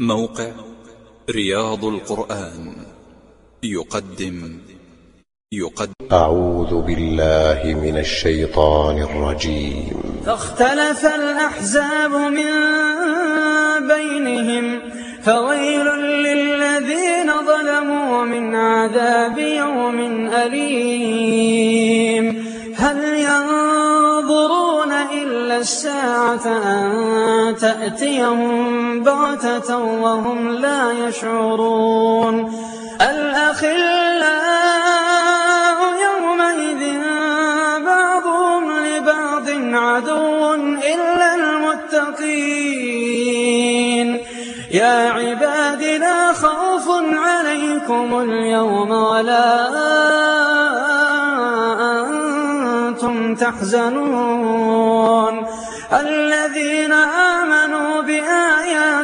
موقع رياض القرآن. يقدم. يقدم. أعوذ بالله من الشيطان الرجيم. فاختلف الأحزاب من بينهم فويل للذين ظلموا من عذاب يوم أليم. الساعة أن تأتيهم بغتة وهم لا يشعرون. الأخلاء يومئذ بعضهم لبعض عدو إلا المتقين. يا عباد لا خوف عليكم اليوم ولا أنتم تحزنون.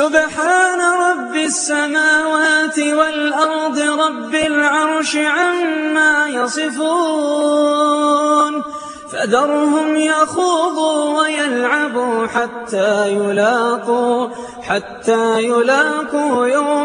سبحان رب السماوات والأرض رب العرش عما يصفون. فذرهم يخوضوا ويلعبوا حتى يلاقوا حتى يلاقوا يومهم